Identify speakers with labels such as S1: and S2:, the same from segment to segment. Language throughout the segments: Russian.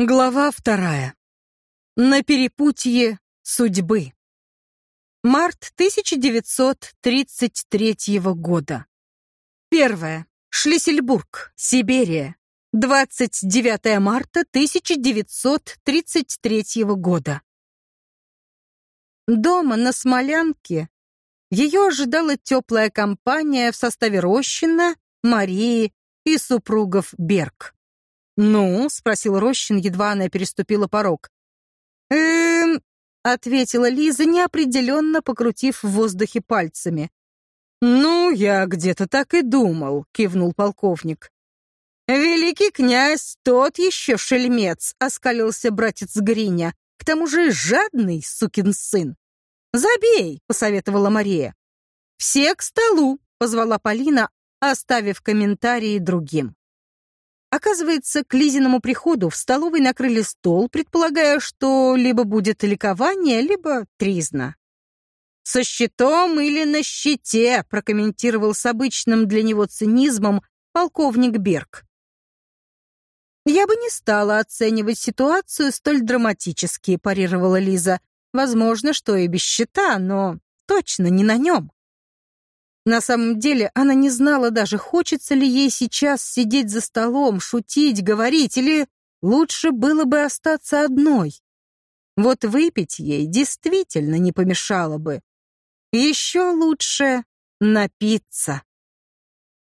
S1: Глава вторая. На перепутье судьбы. Март 1933 года. Первое. Шлиссельбург, Сибирия. 29 марта 1933 года. Дома на Смолянке ее ожидала теплая компания в составе Рощина, Марии и супругов Берг. «Ну?» — спросил Рощин, едва она переступила порог. «Эм...» — ответила Лиза, неопределенно покрутив в воздухе пальцами. «Ну, я где-то так и думал», — кивнул полковник. «Великий князь, тот еще шельмец», — оскалился братец Гриня. «К тому же жадный сукин сын». «Забей», — посоветовала Мария. «Все к столу», — позвала Полина, оставив комментарии другим. Оказывается, к Лизиному приходу в столовой накрыли стол, предполагая, что либо будет ликование, либо тризна. «Со щитом или на щите», — прокомментировал с обычным для него цинизмом полковник Берг. «Я бы не стала оценивать ситуацию столь драматически», — парировала Лиза. «Возможно, что и без щита, но точно не на нем». На самом деле она не знала даже, хочется ли ей сейчас сидеть за столом, шутить, говорить, или лучше было бы остаться одной. Вот выпить ей действительно не помешало бы. Еще лучше напиться.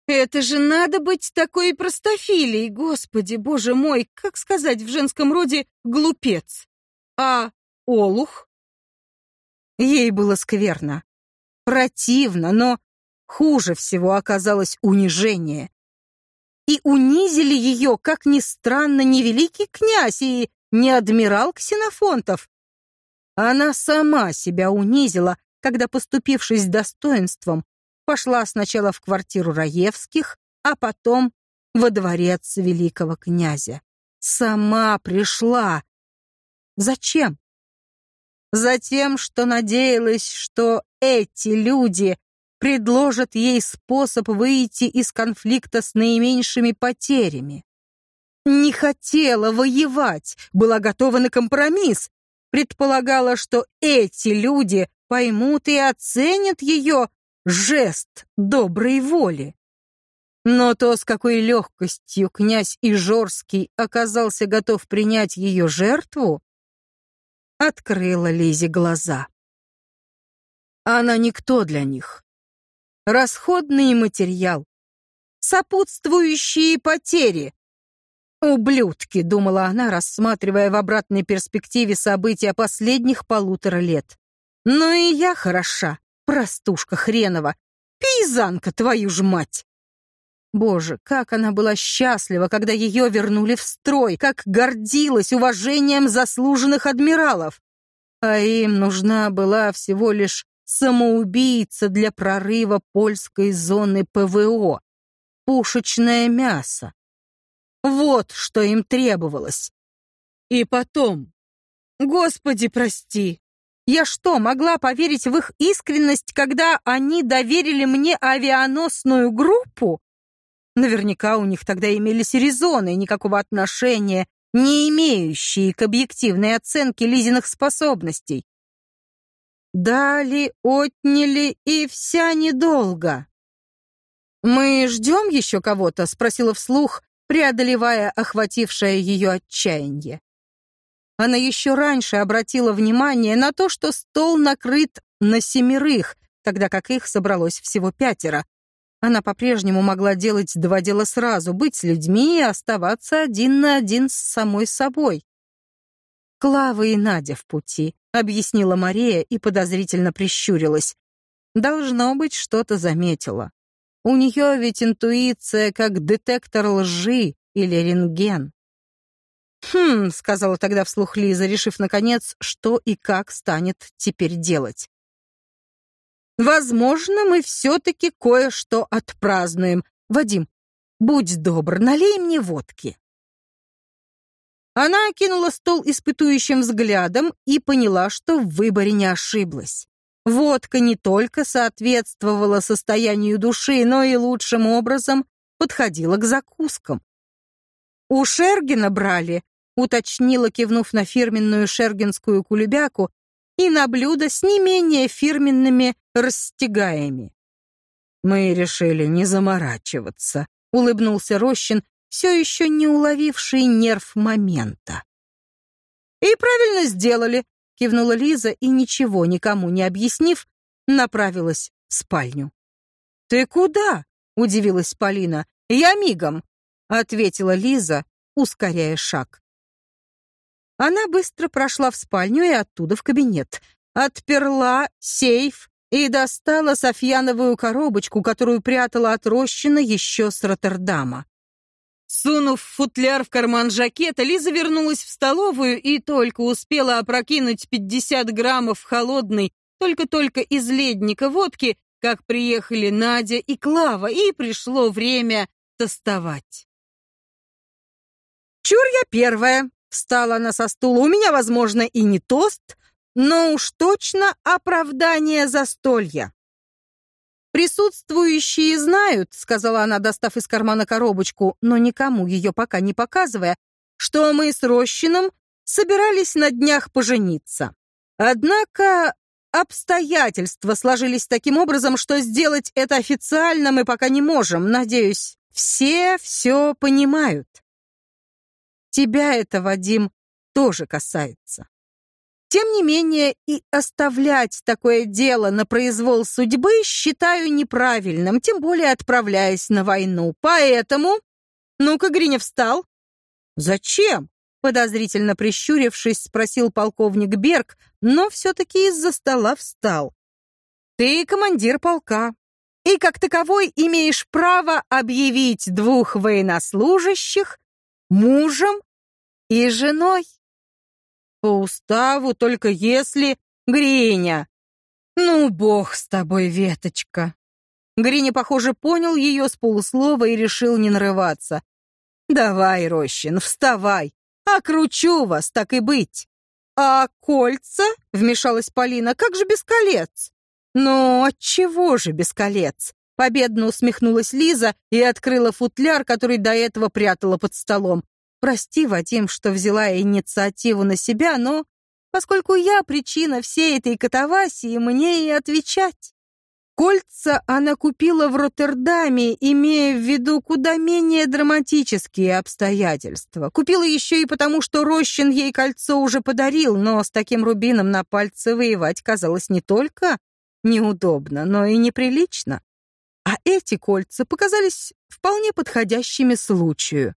S1: Это же надо быть такой простофилей, господи, боже мой, как сказать в женском роде глупец. А олух? Ей было скверно, противно, но Хуже всего оказалось унижение. И унизили ее, как ни странно, не великий князь и не адмирал Ксенофонтов. Она сама себя унизила, когда, поступившись достоинством, пошла сначала в квартиру Раевских, а потом во дворец великого князя. Сама пришла. Зачем? Затем, что надеялась, что эти люди предложат ей способ выйти из конфликта с наименьшими потерями. Не хотела воевать, была готова на компромисс, предполагала, что эти люди поймут и оценят ее жест доброй воли. Но то, с какой легкостью князь Ижорский оказался готов принять ее жертву, открыло Лизе глаза. Она никто для них расходный материал, сопутствующие потери. «Ублюдки», — думала она, рассматривая в обратной перспективе события последних полутора лет. «Ну и я хороша, простушка хренова, пейзанка, твою ж мать!» Боже, как она была счастлива, когда ее вернули в строй, как гордилась уважением заслуженных адмиралов. А им нужна была всего лишь самоубийца для прорыва польской зоны ПВО, пушечное мясо. Вот что им требовалось. И потом, Господи, прости, я что, могла поверить в их искренность, когда они доверили мне авианосную группу? Наверняка у них тогда имелись резоны, никакого отношения, не имеющие к объективной оценке Лизиных способностей. Дали, отняли, и вся недолго. «Мы ждем еще кого-то?» — спросила вслух, преодолевая охватившее ее отчаяние. Она еще раньше обратила внимание на то, что стол накрыт на семерых, тогда как их собралось всего пятеро. Она по-прежнему могла делать два дела сразу, быть с людьми и оставаться один на один с самой собой. Клава и Надя в пути объяснила Мария и подозрительно прищурилась. Должно быть, что-то заметила. У нее ведь интуиция как детектор лжи или рентген. «Хм», — сказала тогда вслух Лиза, решив, наконец, что и как станет теперь делать. «Возможно, мы все-таки кое-что отпразднуем. Вадим, будь добр, налей мне водки». Она окинула стол испытующим взглядом и поняла, что в выборе не ошиблась. Водка не только соответствовала состоянию души, но и лучшим образом подходила к закускам. У Шергина брали уточнила, кивнув на фирменную шергенскую кулебяку и на блюдо с не менее фирменными растягаями. «Мы решили не заморачиваться», — улыбнулся Рощин, все еще не уловивший нерв момента. «И правильно сделали», — кивнула Лиза и, ничего никому не объяснив, направилась в спальню. «Ты куда?» — удивилась Полина. «Я мигом», — ответила Лиза, ускоряя шаг. Она быстро прошла в спальню и оттуда в кабинет. Отперла сейф и достала Софьяновую коробочку, которую прятала от Рощина еще с Роттердама. Сунув футляр в карман жакета, Лиза вернулась в столовую и только успела опрокинуть 50 граммов холодной, только-только из ледника водки, как приехали Надя и Клава, и пришло время тостовать. «Чур я первая!» — встала она со стула. «У меня, возможно, и не тост, но уж точно оправдание застолья». «Присутствующие знают», — сказала она, достав из кармана коробочку, но никому ее пока не показывая, что мы с Рощином собирались на днях пожениться. Однако обстоятельства сложились таким образом, что сделать это официально мы пока не можем. Надеюсь, все все понимают. Тебя это, Вадим, тоже касается. Тем не менее, и оставлять такое дело на произвол судьбы считаю неправильным, тем более отправляясь на войну. Поэтому... Ну-ка, Гриня встал. Зачем? Подозрительно прищурившись, спросил полковник Берг, но все-таки из-за стола встал. Ты командир полка, и как таковой имеешь право объявить двух военнослужащих мужем и женой. По уставу только если... Гриня! Ну, бог с тобой, веточка. Гриня, похоже, понял ее с полуслова и решил не нарываться. Давай, Рощин, вставай. Окручу вас, так и быть. А кольца? Вмешалась Полина. Как же без колец? Ну, отчего же без колец? Победно усмехнулась Лиза и открыла футляр, который до этого прятала под столом. Прости, Вадим, что взяла инициативу на себя, но поскольку я причина всей этой катавасии, мне и отвечать. Кольца она купила в Роттердаме, имея в виду куда менее драматические обстоятельства. Купила еще и потому, что Рощин ей кольцо уже подарил, но с таким рубином на пальце воевать казалось не только неудобно, но и неприлично. А эти кольца показались вполне подходящими случаю.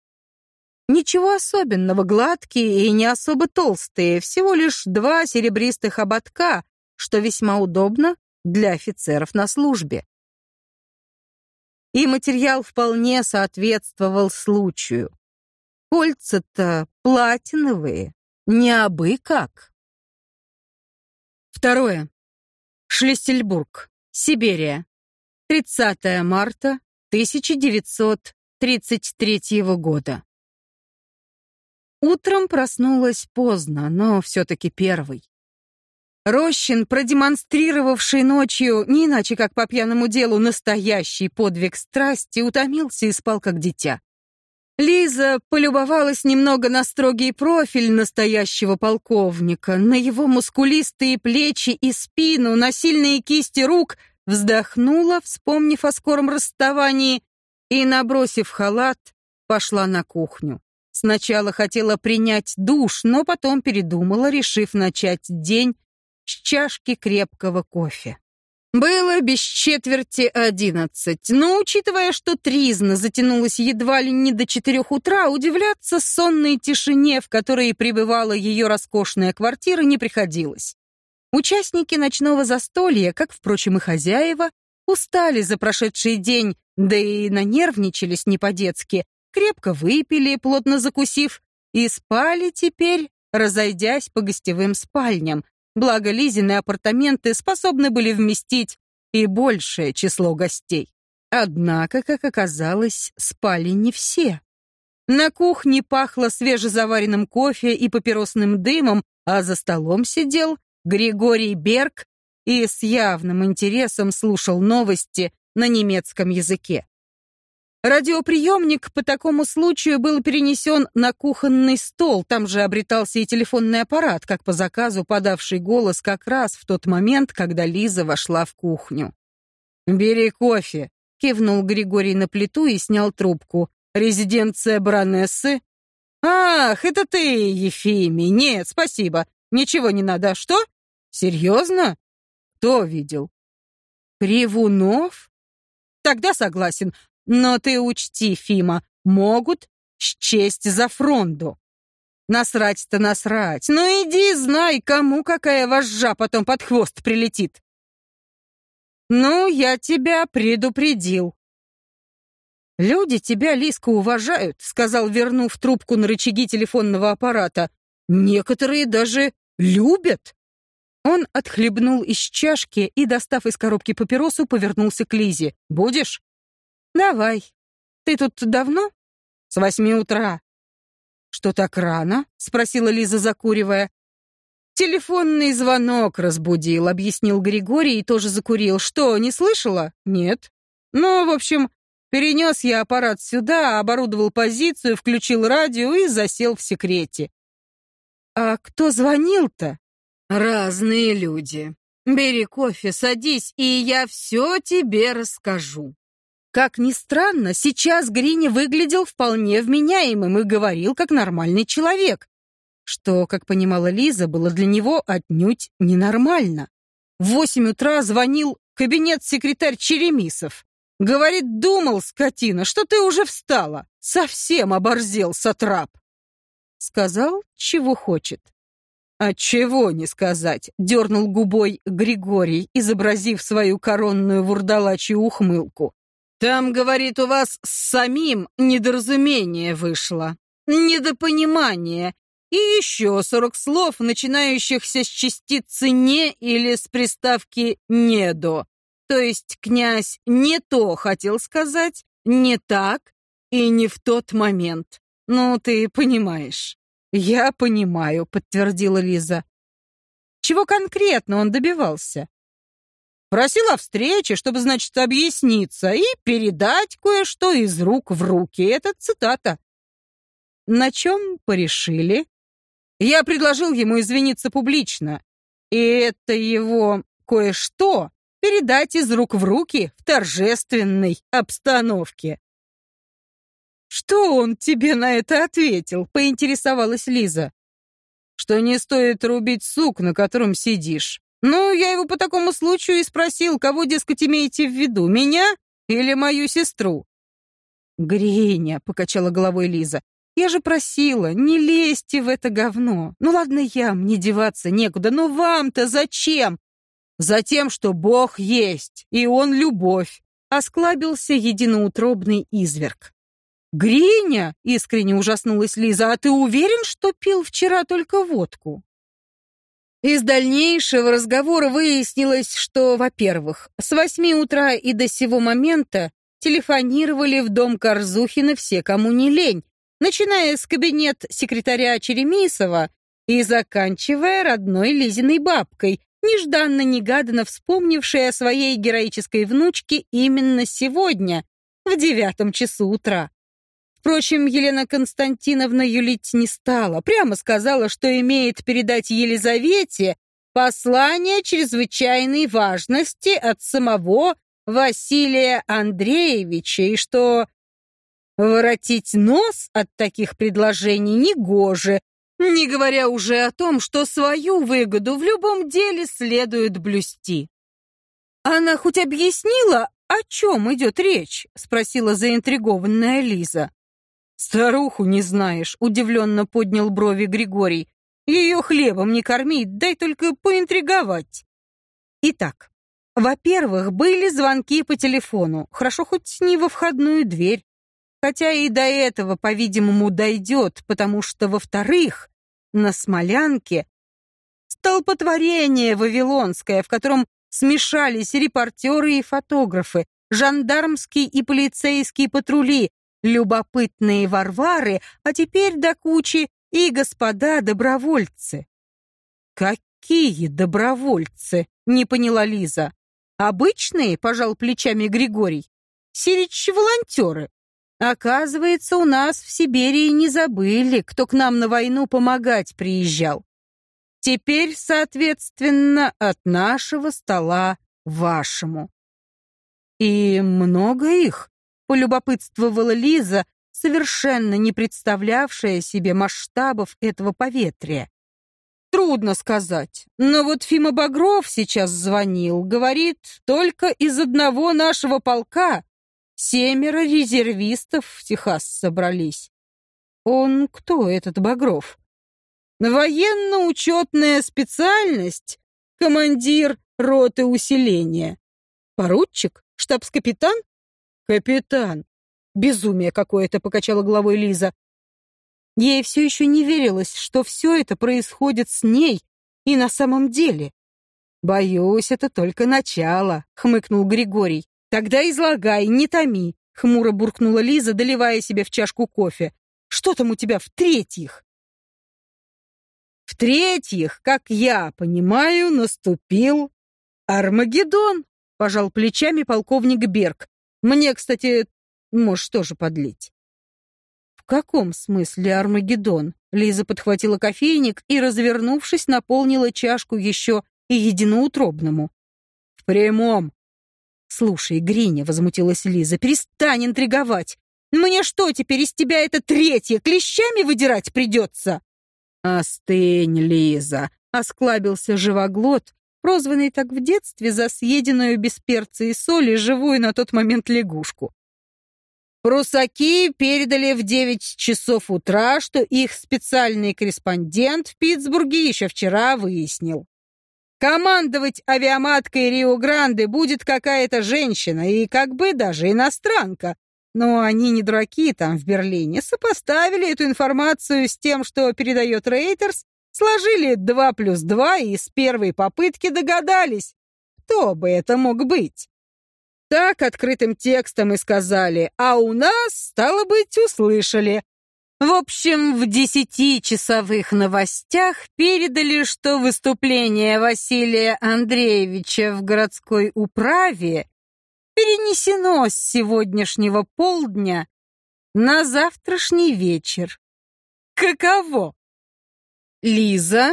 S1: Ничего особенного, гладкие и не особо толстые, всего лишь два серебристых ободка, что весьма удобно для офицеров на службе. И материал вполне соответствовал случаю. Кольца-то платиновые, не абы как. Второе. Шлиссельбург, Сибирия. 30 марта 1933 года. Утром проснулась поздно, но все-таки первый. Рощин, продемонстрировавший ночью, не иначе как по пьяному делу, настоящий подвиг страсти, утомился и спал как дитя. Лиза полюбовалась немного на строгий профиль настоящего полковника, на его мускулистые плечи и спину, на сильные кисти рук, вздохнула, вспомнив о скором расставании, и, набросив халат, пошла на кухню. Сначала хотела принять душ, но потом передумала, решив начать день с чашки крепкого кофе. Было без четверти одиннадцать, но, учитывая, что тризна затянулась едва ли не до четырех утра, удивляться сонной тишине, в которой пребывала ее роскошная квартира, не приходилось. Участники ночного застолья, как, впрочем, и хозяева, устали за прошедший день, да и нанервничались не по-детски, крепко выпили, плотно закусив, и спали теперь, разойдясь по гостевым спальням, благо Лизины апартаменты способны были вместить и большее число гостей. Однако, как оказалось, спали не все. На кухне пахло свежезаваренным кофе и папиросным дымом, а за столом сидел Григорий Берг и с явным интересом слушал новости на немецком языке. Радиоприемник по такому случаю был перенесен на кухонный стол, там же обретался и телефонный аппарат, как по заказу подавший голос как раз в тот момент, когда Лиза вошла в кухню. «Бери кофе», — кивнул Григорий на плиту и снял трубку. «Резиденция Бронессы?» «Ах, это ты, Ефимий. Нет, спасибо. Ничего не надо. Что? Серьезно? Кто видел?» «Кривунов?» «Тогда согласен. Но ты учти, Фима, могут счесть за фронду. Насрать-то насрать. Ну иди, знай, кому какая вожжа потом под хвост прилетит. Ну, я тебя предупредил. Люди тебя, Лиска, уважают, сказал, вернув трубку на рычаги телефонного аппарата. Некоторые даже любят. Он отхлебнул из чашки и, достав из коробки папиросу, повернулся к Лизе. «Будешь?» «Давай. Ты тут давно?» «С восьми утра». «Что так рано?» — спросила Лиза, закуривая. «Телефонный звонок разбудил», — объяснил Григорий и тоже закурил. «Что, не слышала?» «Нет». «Ну, в общем, перенес я аппарат сюда, оборудовал позицию, включил радио и засел в секрете». «А кто звонил-то?» «Разные люди. Бери кофе, садись, и я все тебе расскажу». Как ни странно, сейчас Грини выглядел вполне вменяемым и говорил как нормальный человек, что, как понимала Лиза, было для него отнюдь ненормально. В восемь утра звонил кабинет-секретарь Черемисов. Говорит, думал, скотина, что ты уже встала. Совсем оборзел сатрап. Сказал, чего хочет. А чего не сказать, дернул губой Григорий, изобразив свою коронную вурдалачью ухмылку. Там, говорит, у вас с самим недоразумение вышло. Недопонимание. И еще сорок слов, начинающихся с частицы «не» или с приставки «недо». То есть князь не то хотел сказать, не так и не в тот момент. Ну, ты понимаешь. Я понимаю, подтвердила Лиза. Чего конкретно он добивался? Просил о встрече, чтобы, значит, объясниться и передать кое-что из рук в руки. Это цитата. На чем порешили? Я предложил ему извиниться публично. И это его кое-что передать из рук в руки в торжественной обстановке. «Что он тебе на это ответил?» — поинтересовалась Лиза. «Что не стоит рубить сук, на котором сидишь. Ну, я его по такому случаю и спросил, кого, дескать, имеете в виду, меня или мою сестру? Гриня, покачала головой Лиза. Я же просила, не лезьте в это говно. Ну ладно я, мне деваться некуда, но вам-то зачем? Затем, что Бог есть, и Он любовь, осклабился единоутробный изверг. Гриня, искренне ужаснулась Лиза, а ты уверен, что пил вчера только водку? Из дальнейшего разговора выяснилось, что, во-первых, с восьми утра и до сего момента телефонировали в дом Корзухина все, кому не лень, начиная с кабинет секретаря Черемисова и заканчивая родной Лизиной бабкой, нежданно-негаданно вспомнившей о своей героической внучке именно сегодня, в девятом часу утра. Впрочем, Елена Константиновна юлить не стала, прямо сказала, что имеет передать Елизавете послание чрезвычайной важности от самого Василия Андреевича, и что воротить нос от таких предложений негоже, не говоря уже о том, что свою выгоду в любом деле следует блюсти. Она хоть объяснила, о чем идет речь? спросила заинтригованная Лиза. «Старуху не знаешь», — удивленно поднял брови Григорий. «Ее хлебом не корми, дай только поинтриговать». Итак, во-первых, были звонки по телефону, хорошо хоть не во входную дверь. Хотя и до этого, по-видимому, дойдет, потому что, во-вторых, на Смолянке столпотворение вавилонское, в котором смешались репортеры и фотографы, жандармские и полицейские патрули, любопытные Варвары, а теперь до кучи и господа добровольцы. Какие добровольцы? Не поняла Лиза. Обычные, пожал плечами Григорий. Сирич волонтеры. Оказывается, у нас в Сибири не забыли, кто к нам на войну помогать приезжал. Теперь, соответственно, от нашего стола вашему. И много их, полюбопытствовала Лиза, совершенно не представлявшая себе масштабов этого поветрия. Трудно сказать. Но вот Фима Багров сейчас звонил, говорит, только из одного нашего полка семеро резервистов в Техас собрались. Он кто, этот Багров? Военно-учетная специальность, командир роты усиления. Поручик? Штабс-капитан? Капитан. Безумие какое-то, покачала головой Лиза. Ей все еще не верилось, что все это происходит с ней и на самом деле. «Боюсь, это только начало», — хмыкнул Григорий. «Тогда излагай, не томи», — хмуро буркнула Лиза, доливая себе в чашку кофе. «Что там у тебя в-третьих?» «В-третьих, как я понимаю, наступил Армагеддон», — пожал плечами полковник Берг. «Мне, кстати, можешь тоже подлить» каком смысле Армагеддон?» Лиза подхватила кофейник и, развернувшись, наполнила чашку еще и единоутробному. «В прямом!» «Слушай, Гриня», — возмутилась Лиза, — «перестань интриговать! Мне что, теперь из тебя это третье клещами выдирать придется?» «Остынь, Лиза», — осклабился живоглот, прозванный так в детстве за съеденную без перца и соли живую на тот момент лягушку. Прусаки передали в 9 часов утра, что их специальный корреспондент в Питтсбурге еще вчера выяснил. Командовать авиаматкой Рио-Гранде будет какая-то женщина и как бы даже иностранка. Но они не дураки там в Берлине, сопоставили эту информацию с тем, что передает Рейтерс, сложили 2 плюс 2 и с первой попытки догадались, кто бы это мог быть. Так открытым текстом и сказали, а у нас, стало быть, услышали. В общем, в десятичасовых новостях передали, что выступление Василия Андреевича в городской управе перенесено с сегодняшнего полдня на завтрашний вечер. Каково? Лиза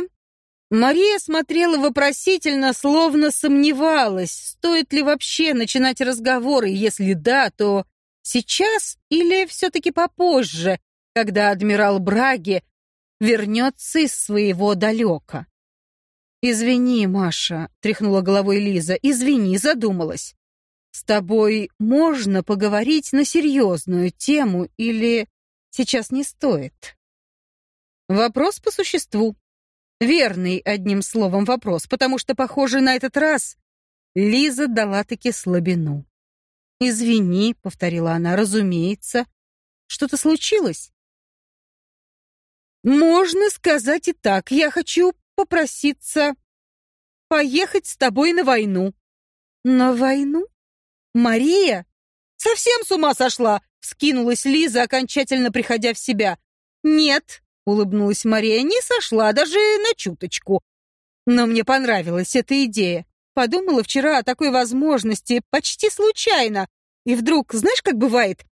S1: Мария смотрела вопросительно, словно сомневалась, стоит ли вообще начинать разговоры, если да, то сейчас или все-таки попозже, когда адмирал Браги вернется из своего далека. «Извини, Маша», — тряхнула головой Лиза, — «извини, задумалась. С тобой можно поговорить на серьезную тему или сейчас не стоит?» Вопрос по существу. Верный, одним словом, вопрос, потому что, похоже, на этот раз Лиза дала-таки слабину. «Извини», — повторила она, — «разумеется. Что-то случилось?» «Можно сказать и так. Я хочу попроситься поехать с тобой на войну». «На войну? Мария?» «Совсем с ума сошла!» — вскинулась Лиза, окончательно приходя в себя. «Нет, Улыбнулась Мария. Не сошла даже на чуточку. Но мне понравилась эта идея. Подумала вчера о такой возможности, почти случайно. И вдруг, знаешь, как бывает,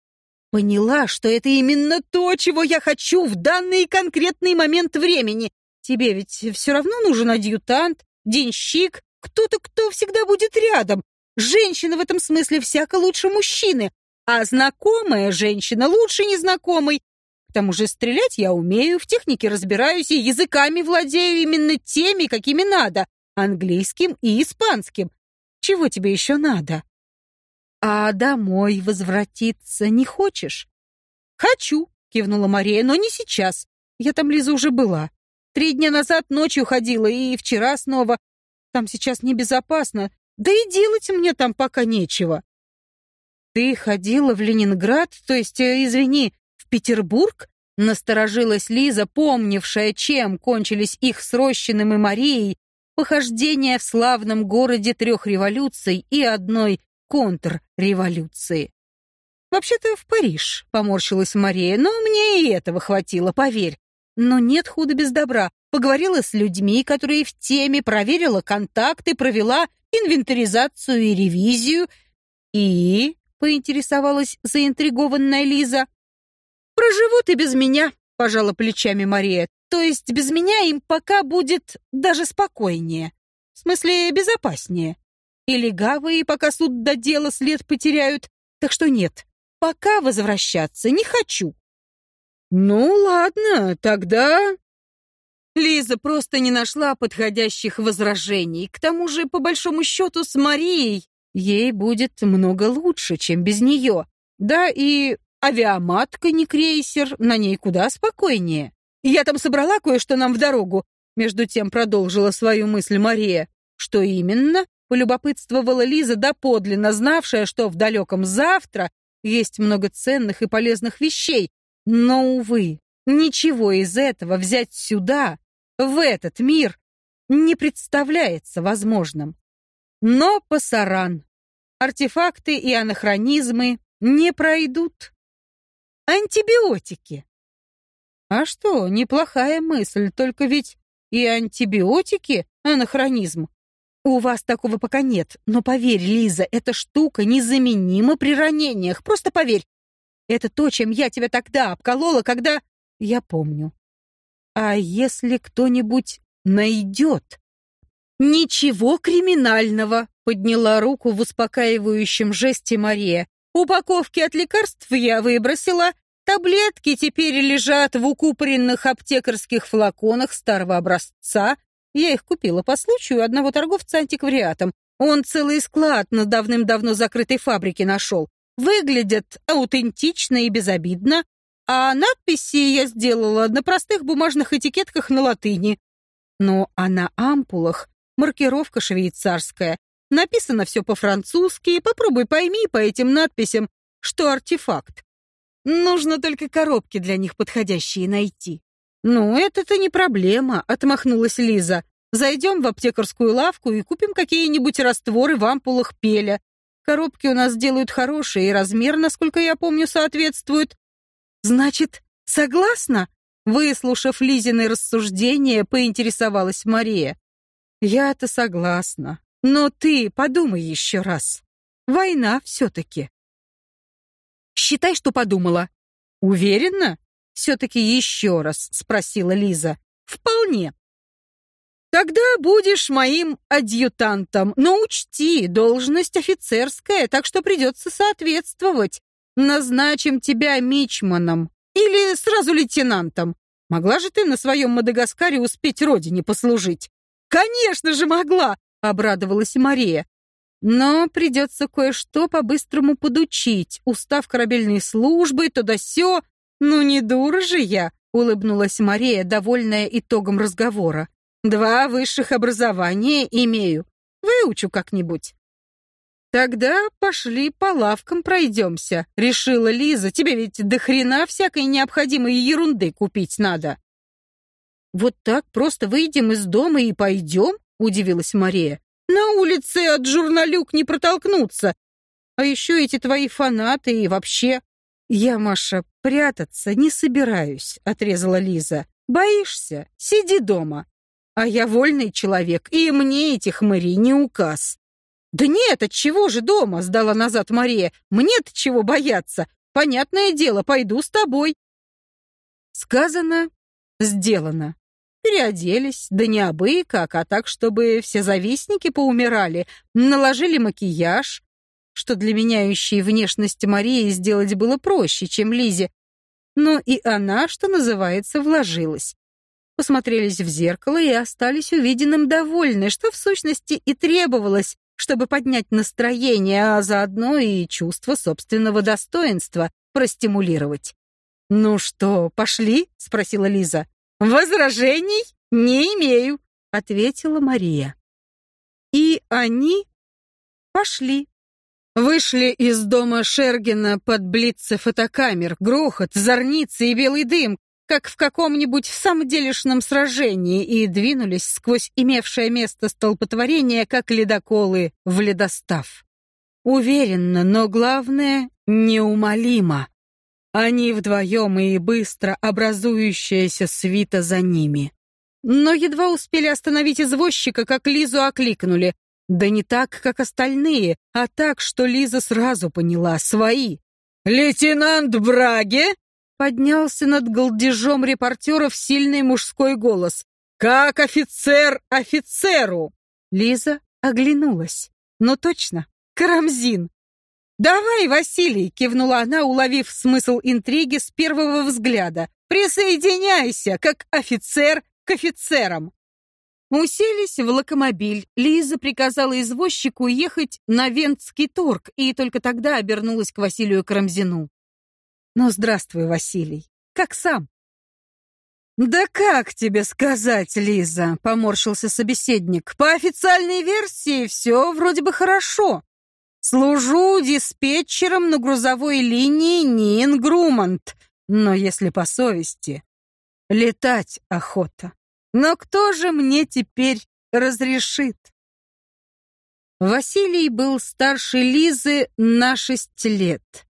S1: поняла, что это именно то, чего я хочу в данный конкретный момент времени. Тебе ведь все равно нужен адъютант, денщик, кто-то, кто всегда будет рядом. Женщина в этом смысле всяко лучше мужчины, а знакомая женщина лучше незнакомой. К тому же стрелять я умею, в технике разбираюсь и языками владею именно теми, какими надо, английским и испанским. Чего тебе еще надо? А домой возвратиться не хочешь? Хочу, кивнула Мария, но не сейчас. Я там, Лиза, уже была. Три дня назад ночью ходила и вчера снова. Там сейчас небезопасно. Да и делать мне там пока нечего. Ты ходила в Ленинград, то есть, э, извини, Петербург?» Насторожилась Лиза, помнившая, чем кончились их с Рощиным и Марией похождения в славном городе трех революций и одной контрреволюции. «Вообще-то в Париж», — поморщилась Мария, «но мне и этого хватило, поверь. Но нет худа без добра. Поговорила с людьми, которые в теме, проверила контакты, провела инвентаризацию и ревизию. И поинтересовалась заинтригованная Лиза. «Проживут и без меня», — пожала плечами Мария. «То есть без меня им пока будет даже спокойнее. В смысле, безопаснее. И легавые, пока суд до дела след потеряют. Так что нет, пока возвращаться не хочу». «Ну, ладно, тогда...» Лиза просто не нашла подходящих возражений. К тому же, по большому счету, с Марией ей будет много лучше, чем без нее. Да и авиаматка не крейсер, на ней куда спокойнее. Я там собрала кое-что нам в дорогу. Между тем продолжила свою мысль Мария. Что именно? Полюбопытствовала Лиза, доподлинно знавшая, что в далеком завтра есть много ценных и полезных вещей. Но, увы, ничего из этого взять сюда в этот мир не представляется возможным. Но пасаран, артефакты и анахронизмы не пройдут. Антибиотики. А что, неплохая мысль, только ведь и антибиотики — анахронизм. У вас такого пока нет, но поверь, Лиза, эта штука незаменима при ранениях, просто поверь. Это то, чем я тебя тогда обколола, когда... Я помню. А если кто-нибудь найдет? Ничего криминального, подняла руку в успокаивающем жесте Мария. Упаковки от лекарств я выбросила, таблетки теперь лежат в укупоренных аптекарских флаконах старого образца. Я их купила по случаю одного торговца антиквариатом. Он целый склад на давным-давно закрытой фабрике нашел. Выглядят аутентично и безобидно, а надписи я сделала на простых бумажных этикетках на латыни. Ну, а на ампулах маркировка швейцарская. Написано все по-французски, попробуй пойми по этим надписям, что артефакт. Нужно только коробки для них подходящие найти. «Ну, это-то не проблема», — отмахнулась Лиза. «Зайдем в аптекарскую лавку и купим какие-нибудь растворы в ампулах пеля. Коробки у нас делают хорошие, и размер, насколько я помню, соответствует. «Значит, согласна?» Выслушав Лизины рассуждения, поинтересовалась Мария. «Я-то согласна. Но ты подумай еще раз. Война все-таки». «Считай, что подумала». «Уверена?» Все-таки еще раз спросила Лиза. «Вполне. Тогда будешь моим адъютантом, но учти, должность офицерская, так что придется соответствовать. Назначим тебя мичманом или сразу лейтенантом. Могла же ты на своем Мадагаскаре успеть родине послужить? Конечно же могла, обрадовалась Мария. Но придется кое-что по-быстрому подучить. Устав корабельной службы, то да сё. Ну не дура же я, улыбнулась Мария, довольная итогом разговора. Два высших образования имею. Выучу как-нибудь. «Тогда пошли по лавкам пройдемся», — решила Лиза. «Тебе ведь до хрена всякой необходимой ерунды купить надо». «Вот так просто выйдем из дома и пойдем?» — удивилась Мария. «На улице от журналюк не протолкнуться. А еще эти твои фанаты и вообще...» «Я, Маша, прятаться не собираюсь», — отрезала Лиза. «Боишься? Сиди дома. А я вольный человек, и мне этих хмыри не указ». «Да нет, от чего же дома?» — сдала назад Мария. «Мне-то чего бояться? Понятное дело, пойду с тобой». Сказано, сделано. Переоделись, да не абы как, а так, чтобы все завистники поумирали, наложили макияж, что для меняющей внешность Марии сделать было проще, чем Лизе. Но и она, что называется, вложилась. Посмотрелись в зеркало и остались увиденным довольны, что в сущности и требовалось, чтобы поднять настроение, а заодно и чувство собственного достоинства простимулировать. «Ну что, пошли?» — спросила Лиза. «Возражений не имею», — ответила Мария. И они пошли. Вышли из дома Шергена под блицы фотокамер, грохот, зорницы и белый дым, как в каком-нибудь самоделишном сражении, и двинулись сквозь имевшее место столпотворение, как ледоколы в ледостав. Уверенно, но главное — неумолимо. Они вдвоем и быстро образующаяся свита за ними. Но едва успели остановить извозчика, как Лизу окликнули. Да не так, как остальные, а так, что Лиза сразу поняла — свои. «Лейтенант Браге!» — поднялся над голдежом репортеров сильный мужской голос. «Как офицер офицеру!» Лиза оглянулась. «Ну точно, Карамзин!» «Давай, Василий!» — кивнула она, уловив смысл интриги с первого взгляда. «Присоединяйся, как офицер к офицерам!» Уселись в локомобиль. Лиза приказала извозчику ехать на Вентский торг и только тогда обернулась к Василию Карамзину. «Ну, здравствуй, Василий. Как сам?» «Да как тебе сказать, Лиза?» — поморщился собеседник. «По официальной версии все вроде бы хорошо. Служу диспетчером на грузовой линии Нин-Грумант, но если по совести, летать охота. Но кто же мне теперь разрешит? Василий был старше Лизы на шесть лет.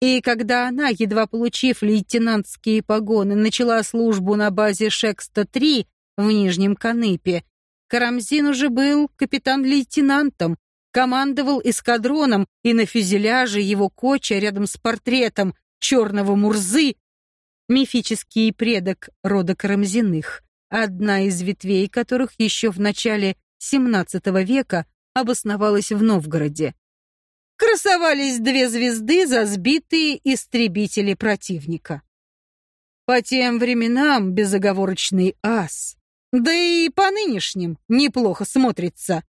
S1: И когда она, едва получив лейтенантские погоны, начала службу на базе Шекста-3 в Нижнем Каныпе, Карамзин уже был капитан-лейтенантом, командовал эскадроном, и на фюзеляже его коча рядом с портретом черного Мурзы, мифический предок рода Карамзиных, одна из ветвей которых еще в начале XVII века обосновалась в Новгороде. Красовались две звезды за сбитые истребители противника. По тем временам безоговорочный ас, да и по нынешним неплохо смотрится.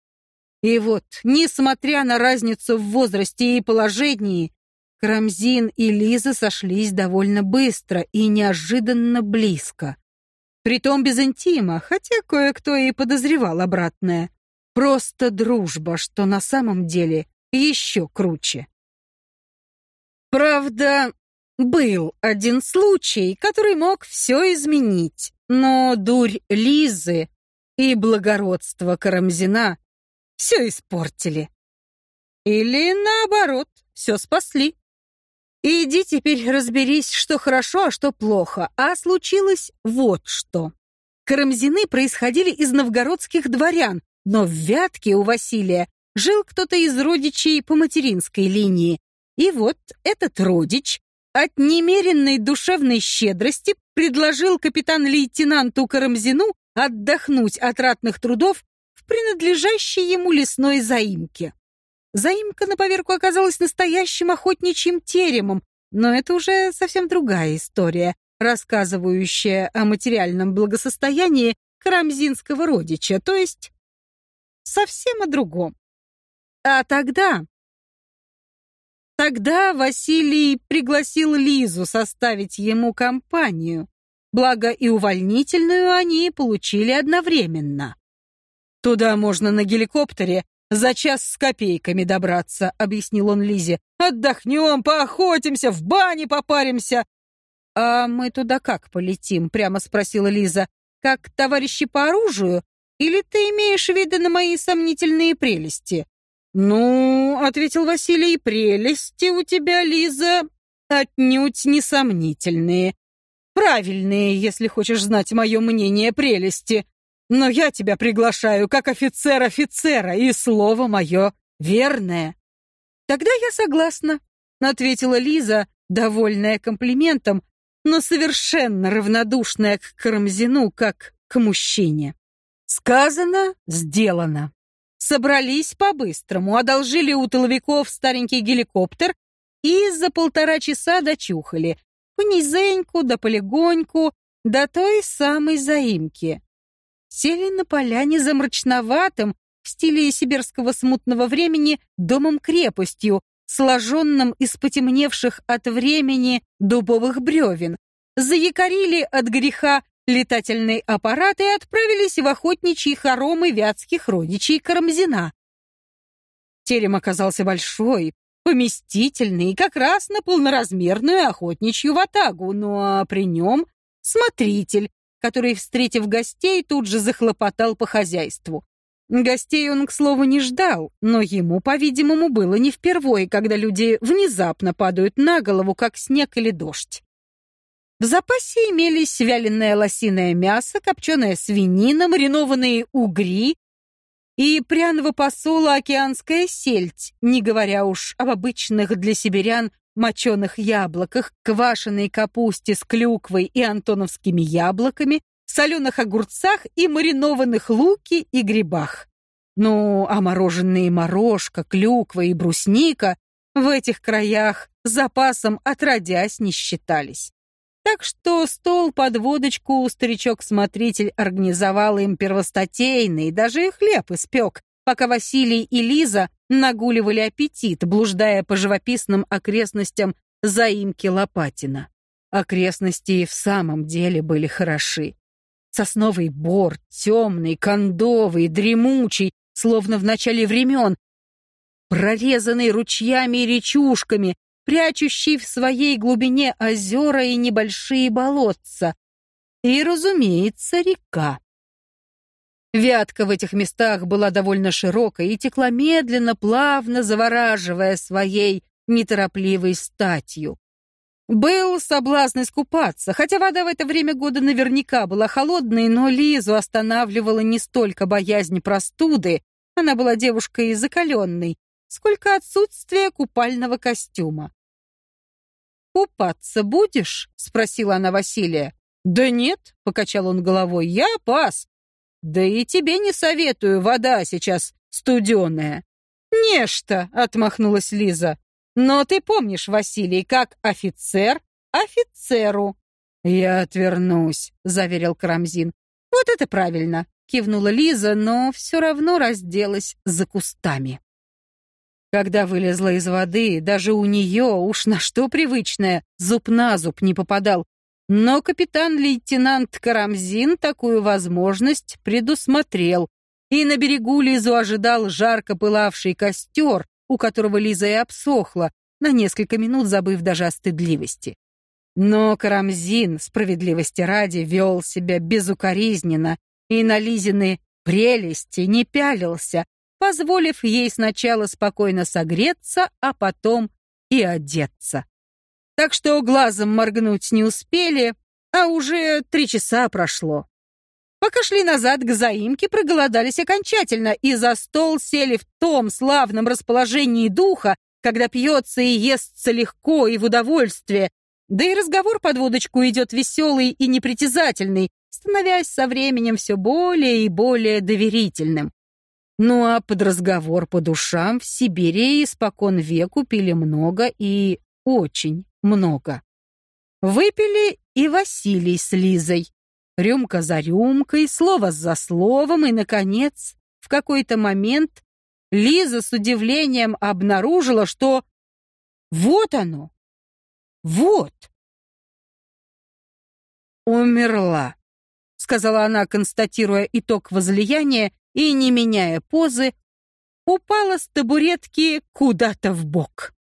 S1: И вот, несмотря на разницу в возрасте и положении, Крамзин и Лиза сошлись довольно быстро и неожиданно близко. Притом без интима, хотя кое-кто и подозревал обратное. Просто дружба, что на самом деле еще круче. Правда, был один случай, который мог все изменить, но дурь Лизы и благородство Карамзина все испортили. Или наоборот, все спасли. Иди теперь разберись, что хорошо, а что плохо. А случилось вот что. Карамзины происходили из новгородских дворян, но в Вятке у Василия жил кто-то из родичей по материнской линии. И вот этот родич от немеренной душевной щедрости предложил капитан-лейтенанту Карамзину отдохнуть от ратных трудов принадлежащей ему лесной заимке. Заимка на поверку оказалась настоящим охотничьим теремом, но это уже совсем другая история, рассказывающая о материальном благосостоянии карамзинского родича, то есть совсем о другом. А тогда... Тогда Василий пригласил Лизу составить ему компанию, благо и увольнительную они получили одновременно. Туда можно на геликоптере за час с копейками добраться», — объяснил он Лизе. «Отдохнем, поохотимся, в бане попаримся». «А мы туда как полетим?» — прямо спросила Лиза. «Как товарищи по оружию? Или ты имеешь виды на мои сомнительные прелести?» «Ну, — ответил Василий, — прелести у тебя, Лиза, отнюдь несомнительные. Правильные, если хочешь знать мое мнение, прелести. Но я тебя приглашаю как офицер офицера, и слово мое верное». «Тогда я согласна», — ответила Лиза, довольная комплиментом, но совершенно равнодушная к Карамзину, как к мужчине. Сказано, сделано. Собрались по-быстрому, одолжили у тыловиков старенький геликоптер и за полтора часа дочухали. Понизеньку да полегоньку, до той самой заимки сели на поляне за мрачноватым, в стиле сибирского смутного времени, домом-крепостью, сложенным из потемневших от времени дубовых бревен, заякорили от греха летательный аппарат и отправились в охотничьи хоромы вятских родичей Карамзина. Терем оказался большой, поместительный, как раз на полноразмерную охотничью ватагу, а при нем смотритель, который, встретив гостей, тут же захлопотал по хозяйству. Гостей он, к слову, не ждал, но ему, по-видимому, было не впервые, когда люди внезапно падают на голову, как снег или дождь. В запасе имелись вяленое лосиное мясо, копченая свинина, маринованные угри, и пряного посола океанская сельдь, не говоря уж об обычных для сибирян моченых яблоках, квашеной капусте с клюквой и антоновскими яблоками, соленых огурцах и маринованных луки и грибах. Ну, а мороженые морожка, клюква и брусника в этих краях запасом отродясь не считались. Так что стол под водочку старичок-смотритель организовал им первостатейный, даже и хлеб испек, пока Василий и Лиза нагуливали аппетит, блуждая по живописным окрестностям заимки Лопатина. Окрестности в самом деле были хороши. Сосновый бор, темный, кондовый, дремучий, словно в начале времен, прорезанный ручьями и речушками, прячущий в своей глубине озера и небольшие болотца. И, разумеется, река. Вятка в этих местах была довольно широкой и текла медленно, плавно завораживая своей неторопливой статью. Был соблазн искупаться, хотя вода в это время года наверняка была холодной, но Лизу останавливала не столько боязнь простуды, она была девушкой закаленной, сколько отсутствие купального костюма. «Купаться будешь?» — спросила она Василия. «Да нет», — покачал он головой, — «я пас. Да и тебе не советую, вода сейчас студеная». «Нечто», — отмахнулась Лиза. «Но ты помнишь, Василий, как офицер офицеру». «Я отвернусь», — заверил Карамзин. «Вот это правильно», — кивнула Лиза, но все равно разделась за кустами. Когда вылезла из воды, даже у нее, уж на что привычное, зуб на зуб не попадал. Но капитан-лейтенант Карамзин такую возможность предусмотрел. И на берегу Лизу ожидал жарко пылавший костер, у которого Лиза и обсохла, на несколько минут забыв даже о стыдливости. Но Карамзин, справедливости ради, вел себя безукоризненно и на Лизины прелести не пялился, позволив ей сначала спокойно согреться, а потом и одеться. Так что глазом моргнуть не успели, а уже три часа прошло. Пока шли назад к заимке, проголодались окончательно и за стол сели в том славном расположении духа, когда пьется и естся легко и в удовольствие, да и разговор под водочку идет веселый и непритязательный, становясь со временем все более и более доверительным. Ну а под разговор по душам в Сибири испокон веку пили много и очень много. Выпили и Василий с Лизой. Рюмка за рюмкой, слово за словом, и, наконец, в какой-то момент Лиза с удивлением обнаружила, что вот оно, вот. Умерла, сказала она, констатируя итог возлияния и, не меняя позы, упала с табуретки куда-то в бок.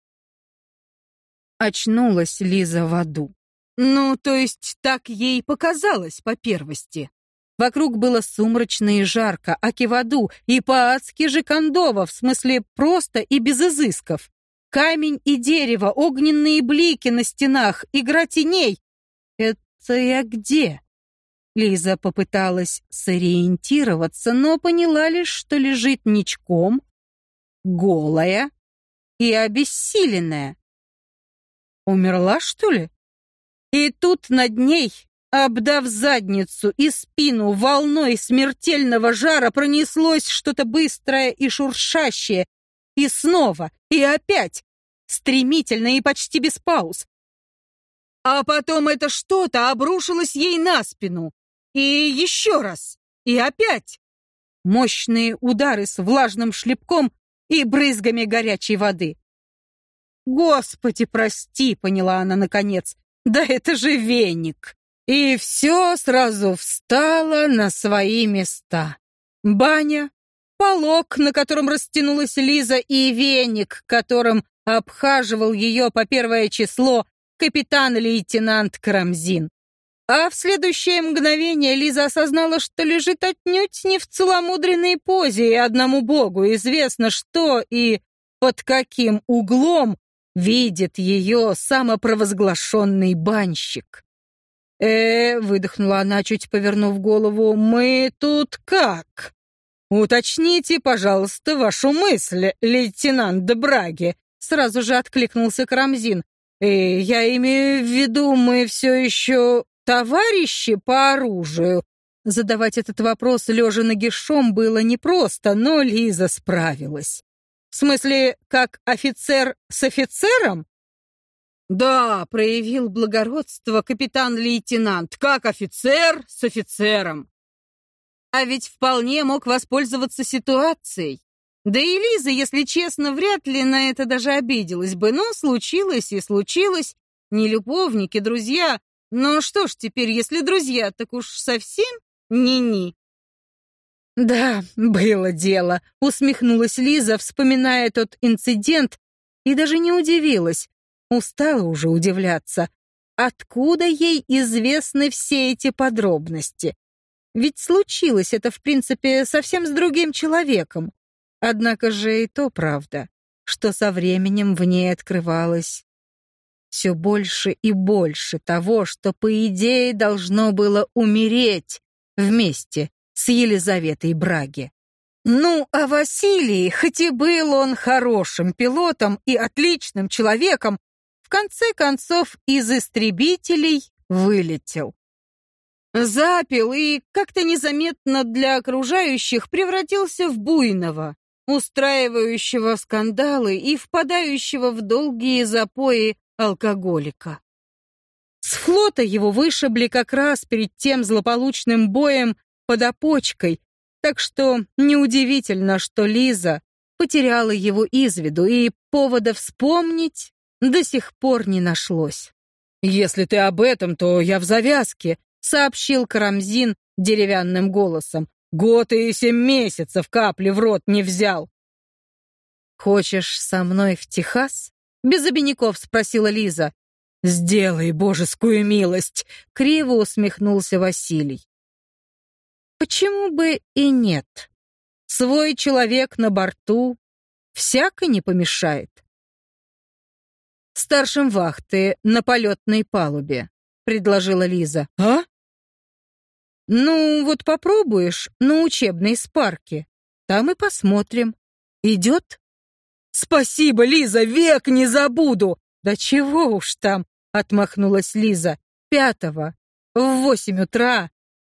S1: Очнулась Лиза в аду. Ну, то есть так ей показалось по первости. Вокруг было сумрачно и жарко, а киваду и по-адски же кондово, в смысле просто и без изысков. Камень и дерево, огненные блики на стенах, игра теней. Это я где? Лиза попыталась сориентироваться, но поняла лишь, что лежит ничком, голая и обессиленная. Умерла, что ли? И тут над ней, обдав задницу и спину волной смертельного жара, пронеслось что-то быстрое и шуршащее. И снова, и опять, стремительно и почти без пауз. А потом это что-то обрушилось ей на спину. И еще раз. И опять. Мощные удары с влажным шлепком и брызгами горячей воды. «Господи, прости!» — поняла она наконец. «Да это же веник!» И все сразу встало на свои места. Баня, полок, на котором растянулась Лиза, и веник, которым обхаживал ее по первое число капитан-лейтенант Карамзин. А в следующее мгновение Лиза осознала, что лежит отнюдь не в целомудренной позе, и одному богу известно, что и под каким углом видит ее самопровозглашенный банщик. «Э, — выдохнула она, чуть повернув голову, — мы тут как?» «Уточните, пожалуйста, вашу мысль, лейтенант Дебраги», сразу же откликнулся Карамзин. «Э, «Я имею в виду, мы все еще товарищи по оружию». Задавать этот вопрос лежа нагишом было непросто, но Лиза справилась. «В смысле, как офицер с офицером?» «Да», — проявил благородство капитан-лейтенант, «как офицер с офицером». А ведь вполне мог воспользоваться ситуацией. Да и Лиза, если честно, вряд ли на это даже обиделась бы. Но случилось и случилось. Не любовники, друзья. Но что ж теперь, если друзья, так уж совсем ни-ни. «Да, было дело», — усмехнулась Лиза, вспоминая тот инцидент, и даже не удивилась. Устала уже удивляться. Откуда ей известны все эти подробности? Ведь случилось это, в принципе, совсем с другим человеком. Однако же и то правда, что со временем в ней открывалось все больше и больше того, что, по идее, должно было умереть вместе с Елизаветой Браги. Ну, а Василий, хоть и был он хорошим пилотом и отличным человеком, в конце концов из истребителей вылетел. Запил и как-то незаметно для окружающих превратился в буйного, устраивающего скандалы и впадающего в долгие запои алкоголика. С флота его вышибли как раз перед тем злополучным боем под опочкой, так что неудивительно, что Лиза потеряла его из виду, и повода вспомнить до сих пор не нашлось. «Если ты об этом, то я в завязке», сообщил Карамзин деревянным голосом. «Год и семь месяцев капли в рот не взял». «Хочешь со мной в Техас?» Без обиняков спросила Лиза. «Сделай божескую милость!» — криво усмехнулся Василий. «Почему бы и нет? Свой человек на борту всяко не помешает». «Старшим вахты на полетной палубе», — предложила Лиза. «А?» Ну, вот попробуешь на учебной спарке. Там и посмотрим. Идет? Спасибо, Лиза, век не забуду. Да чего уж там, отмахнулась Лиза. Пятого, в восемь утра,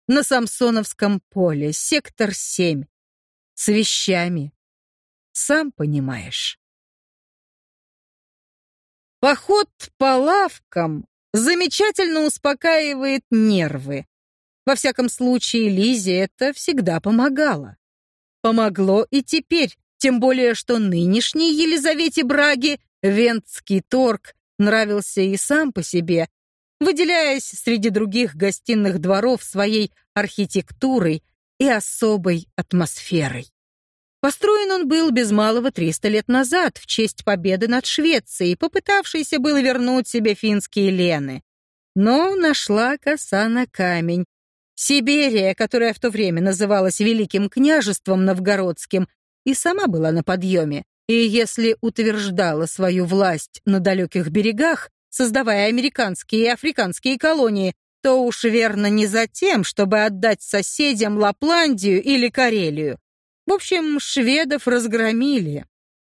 S1: на Самсоновском поле, сектор семь. С вещами. Сам понимаешь. Поход по лавкам замечательно успокаивает нервы. Во всяком случае, Лизе это всегда помогало. Помогло и теперь, тем более, что нынешней Елизавете Браги Вентский торг нравился и сам по себе, выделяясь среди других гостиных дворов своей архитектурой и особой атмосферой. Построен он был без малого 300 лет назад в честь победы над Швецией, попытавшейся было вернуть себе финские лены. Но нашла коса на камень, Сибирия, которая в то время называлась Великим княжеством новгородским, и сама была на подъеме, и если утверждала свою власть на далеких берегах, создавая американские и африканские колонии, то уж верно не за тем, чтобы отдать соседям Лапландию или Карелию. В общем, шведов разгромили.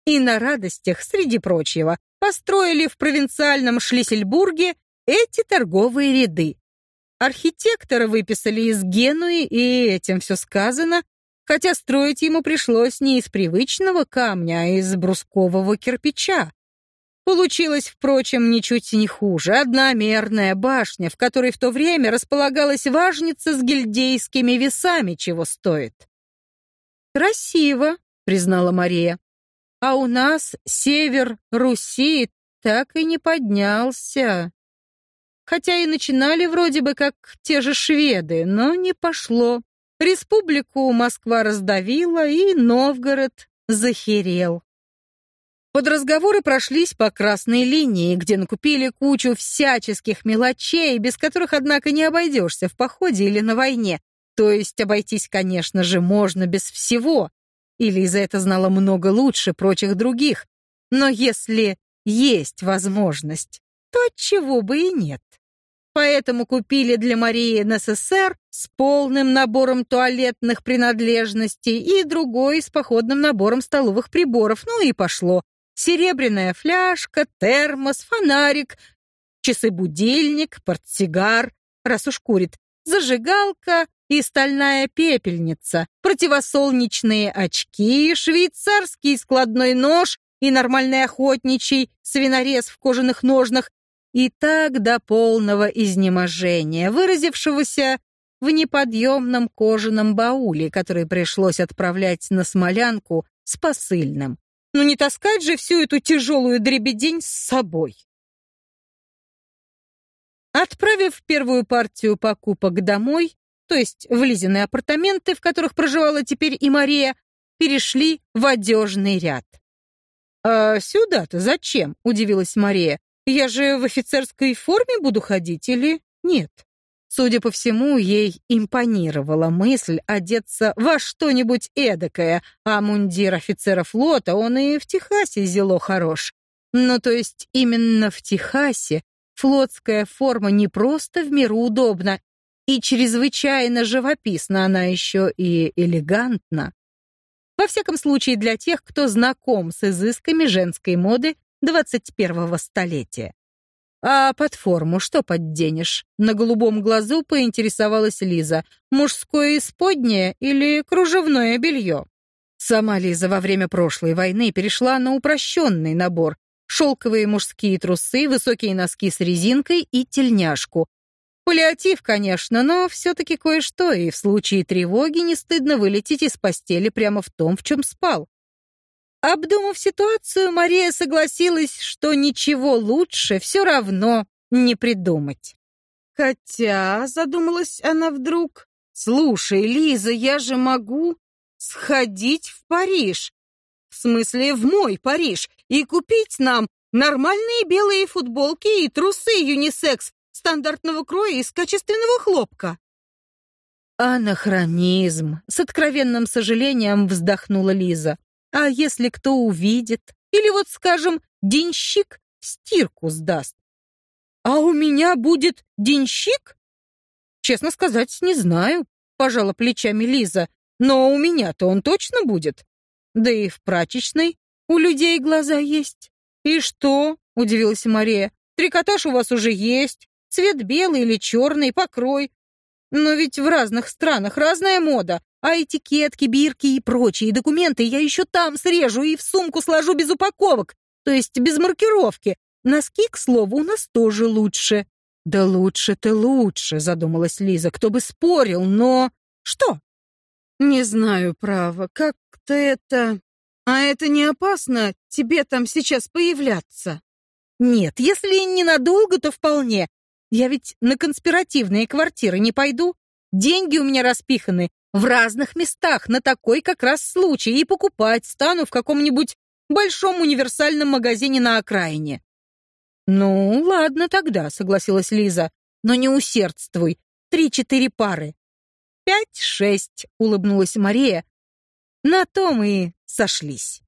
S1: И на радостях, среди прочего, построили в провинциальном Шлиссельбурге эти торговые ряды. Архитектора выписали из Генуи, и этим все сказано, хотя строить ему пришлось не из привычного камня, а из брускового кирпича. Получилось, впрочем, ничуть не хуже. Одномерная башня, в которой в то время располагалась важница с гильдейскими весами, чего стоит. «Красиво», — признала Мария. «А у нас север Руси так и не поднялся». Хотя и начинали вроде бы как те же шведы, но не пошло. Республику Москва раздавила, и Новгород захерел. Под разговоры прошлись по красной линии, где накупили кучу всяческих мелочей, без которых, однако, не обойдешься в походе или на войне. То есть обойтись, конечно же, можно без всего. И Лиза это знала много лучше прочих других. Но если есть возможность, то чего бы и нет. поэтому купили для Марии НССР с полным набором туалетных принадлежностей и другой с походным набором столовых приборов. Ну и пошло. Серебряная фляжка, термос, фонарик, часы-будильник, портсигар, раз уж курит, зажигалка и стальная пепельница, противосолнечные очки, швейцарский складной нож и нормальный охотничий свинорез в кожаных ножнах, и так до полного изнеможения, выразившегося в неподъемном кожаном бауле, который пришлось отправлять на Смолянку с посыльным. Ну не таскать же всю эту тяжелую дребедень с собой. Отправив первую партию покупок домой, то есть в Лизины апартаменты, в которых проживала теперь и Мария, перешли в одежный ряд. «А сюда-то зачем?» — удивилась Мария. «Я же в офицерской форме буду ходить или нет?» Судя по всему, ей импонировала мысль одеться во что-нибудь эдакое, а мундир офицера флота, он и в Техасе зело хорош. Ну, то есть именно в Техасе Флотская форма не просто в меру удобна, и чрезвычайно живописна она еще и элегантна. Во всяком случае, для тех, кто знаком с изысками женской моды 21-го столетия. «А под форму что подденешь?» На голубом глазу поинтересовалась Лиза. «Мужское исподнее или кружевное белье?» Сама Лиза во время прошлой войны перешла на упрощенный набор, шелковые мужские трусы, высокие носки с резинкой и тельняшку. Паллиатив, конечно, но все-таки кое-что, и в случае тревоги не стыдно вылететь из постели прямо в том, в чем спал. Обдумав ситуацию, Мария согласилась, что ничего лучше все равно не придумать. Хотя, задумалась она вдруг, слушай, Лиза, я же могу сходить в Париж. В смысле, в мой Париж, и купить нам нормальные белые футболки и трусы юнисекс стандартного кроя из качественного хлопка. Анахронизм, с откровенным сожалением вздохнула Лиза. А если кто увидит? Или вот, скажем, денщик стирку сдаст. А у меня будет денщик? Честно сказать, не знаю, пожала плечами Лиза. Но у меня-то он точно будет. Да и в прачечной у людей глаза есть. И что? Удивилась Мария. Трикотаж у вас уже есть. Цвет белый или черный, покрой. Но ведь в разных странах разная мода. А этикетки, бирки и прочие документы я еще там срежу и в сумку сложу без упаковок, то есть без маркировки. Носки, к слову, у нас тоже лучше. Да лучше-то лучше, задумалась Лиза, кто бы спорил, но... Что? Не знаю, право, как-то это... А это не опасно тебе там сейчас появляться? Нет, если ненадолго, то вполне. Я ведь на конспиративные квартиры не пойду. Деньги у меня распиханы в разных местах на такой как раз случай и покупать стану в каком-нибудь большом универсальном магазине на окраине. Ну, ладно тогда, согласилась Лиза. Но не усердствуй. Три-четыре пары. Пять-шесть, улыбнулась Мария. На том и сошлись.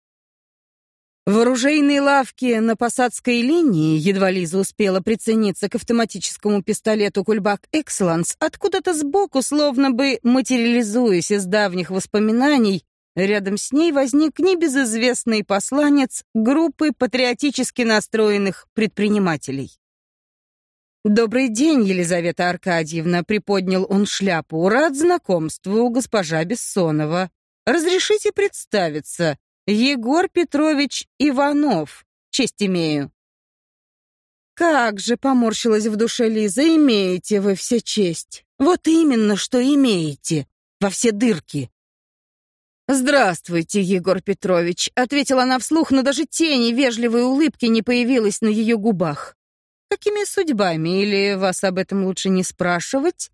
S1: В оружейной лавке на Посадской линии едва Лиза успела прицениться к автоматическому пистолету «Кульбак Экселанс», откуда-то сбоку, словно бы материализуясь из давних воспоминаний, рядом с ней возник небезызвестный посланец группы патриотически настроенных предпринимателей. «Добрый день, Елизавета Аркадьевна», — приподнял он шляпу. «Рад знакомству, госпожа Бессонова. Разрешите представиться. Егор Петрович Иванов. Честь имею. Как же, поморщилась в душе Лиза, имеете вы все честь. Вот именно, что имеете. Во все дырки. «Здравствуйте, Егор Петрович», — ответила она вслух, но даже тени вежливой улыбки не появилась на ее губах. «Какими судьбами? Или вас об этом лучше не спрашивать?»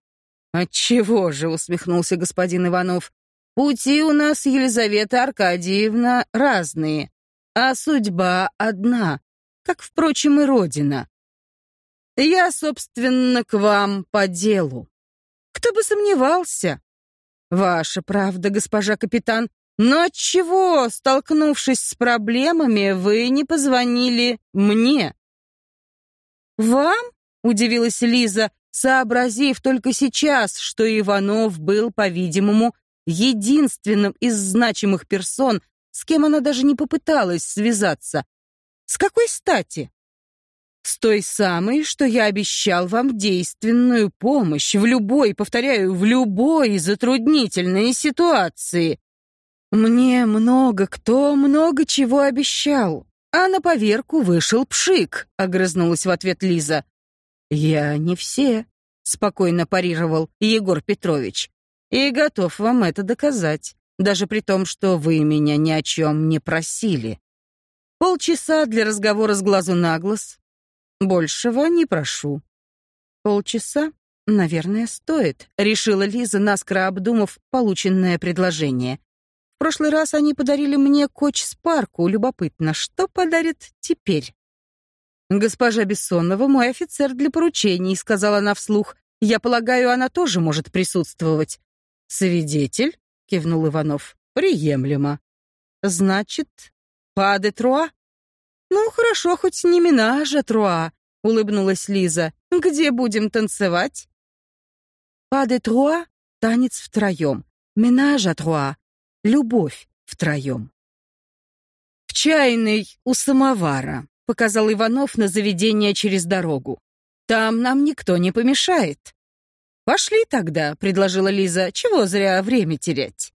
S1: «Отчего же?» — усмехнулся господин Иванов. Пути у нас, Елизавета Аркадьевна, разные, а судьба одна, как, впрочем, и Родина. Я, собственно, к вам по делу. Кто бы сомневался? Ваша правда, госпожа капитан, но отчего, столкнувшись с проблемами, вы не позвонили мне? Вам? Удивилась Лиза, сообразив только сейчас, что Иванов был, по-видимому, единственным из значимых персон, с кем она даже не попыталась связаться. С какой стати? С той самой, что я обещал вам действенную помощь в любой, повторяю, в любой затруднительной ситуации. Мне много кто много чего обещал, а на поверку вышел пшик, огрызнулась в ответ Лиза. Я не все, спокойно парировал Егор Петрович, и готов вам это доказать, даже при том, что вы меня ни о чем не просили. Полчаса для разговора с глазу на глаз, Большего не прошу. Полчаса, наверное, стоит, решила Лиза, наскоро обдумав полученное предложение. В прошлый раз они подарили мне коч с парку, любопытно, что подарят теперь? Госпожа Бессонова мой офицер для поручений, сказала она вслух. Я полагаю, она тоже может присутствовать. Свидетель? кивнул Иванов. Приемлемо. Значит, па де Труа? «Ну, хорошо, хоть не минажа, Труа», — улыбнулась Лиза. «Где будем танцевать?» «Па де Труа» — танец втроем. «Минажа Труа» — любовь втроем. «В чайной у самовара», — показал Иванов на заведение через дорогу. «Там нам никто не помешает». «Пошли тогда», — предложила Лиза. «Чего зря время терять?»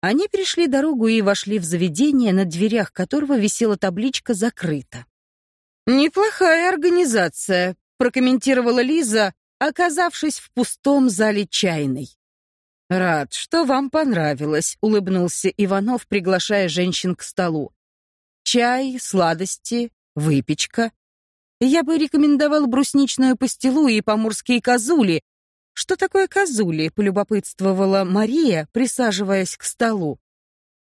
S1: Они перешли дорогу и вошли в заведение, на дверях которого висела табличка «Закрыто». «Неплохая организация», — прокомментировала Лиза, оказавшись в пустом зале чайной. «Рад, что вам понравилось», — улыбнулся Иванов, приглашая женщин к столу. «Чай, сладости, выпечка. Я бы рекомендовал брусничную пастилу и поморские козули, «Что такое козули?» — полюбопытствовала Мария, присаживаясь к столу.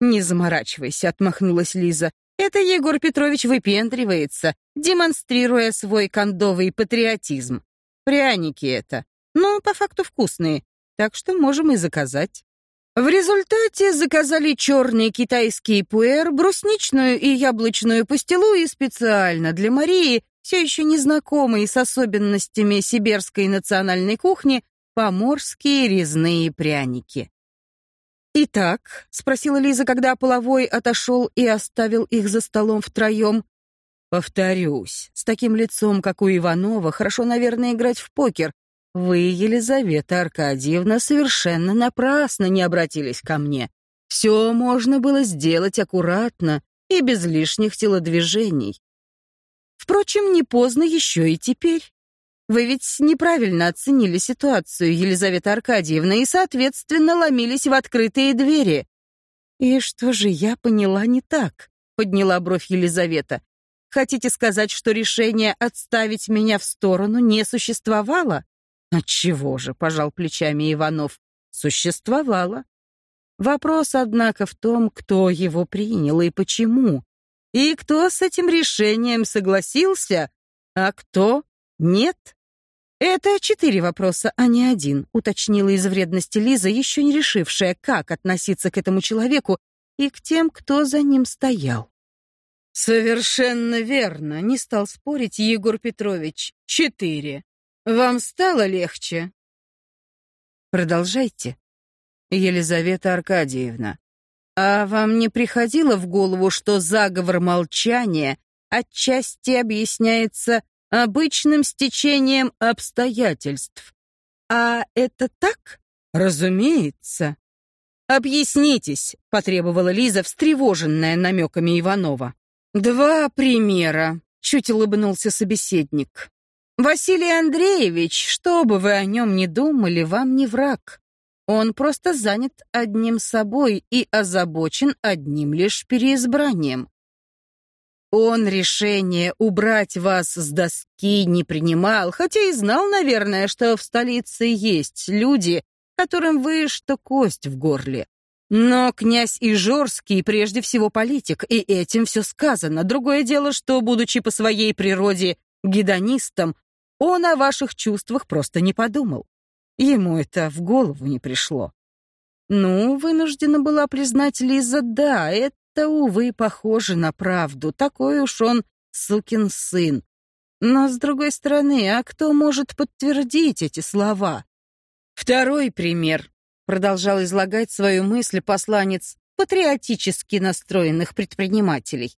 S1: «Не заморачивайся», — отмахнулась Лиза. «Это Егор Петрович выпендривается, демонстрируя свой кондовый патриотизм. Пряники это. Но по факту вкусные, так что можем и заказать». В результате заказали черный китайский пуэр, брусничную и яблочную пастилу и специально для Марии, все еще незнакомой с особенностями сибирской национальной кухни, поморские резные пряники. «Итак?» — спросила Лиза, когда половой отошел и оставил их за столом втроем. «Повторюсь, с таким лицом, как у Иванова, хорошо, наверное, играть в покер. Вы, Елизавета Аркадьевна, совершенно напрасно не обратились ко мне. Все можно было сделать аккуратно и без лишних телодвижений. Впрочем, не поздно еще и теперь. Вы ведь неправильно оценили ситуацию, Елизавета Аркадьевна, и, соответственно, ломились в открытые двери. И что же я поняла не так? Подняла бровь Елизавета. Хотите сказать, что решение отставить меня в сторону не существовало? Отчего же, пожал плечами Иванов. Существовало. Вопрос, однако, в том, кто его принял и почему. И кто с этим решением согласился, а кто нет? Это четыре вопроса, а не один, уточнила из вредности Лиза, еще не решившая, как относиться к этому человеку и к тем, кто за ним стоял. Совершенно верно, не стал спорить Егор Петрович. Четыре. Вам стало легче? Продолжайте. Елизавета Аркадьевна, а вам не приходило в голову, что заговор молчания отчасти объясняется обычным стечением обстоятельств. А это так? Разумеется. Объяснитесь, потребовала Лиза, встревоженная намеками Иванова. Два примера, чуть улыбнулся собеседник. Василий Андреевич, что бы вы о нем ни думали, вам не враг. Он просто занят одним собой и озабочен одним лишь переизбранием. Он решение убрать вас с доски не принимал, хотя и знал, наверное, что в столице есть люди, которым вы что кость в горле. Но князь Ижорский прежде всего политик, и этим все сказано. Другое дело, что, будучи по своей природе гедонистом, он о ваших чувствах просто не подумал. Ему это в голову не пришло. Ну, вынуждена была признать Лиза, да, это, увы, похоже на правду. Такой уж он сукин сын. Но, с другой стороны, а кто может подтвердить эти слова? Второй пример, продолжал излагать свою мысль посланец патриотически настроенных предпринимателей.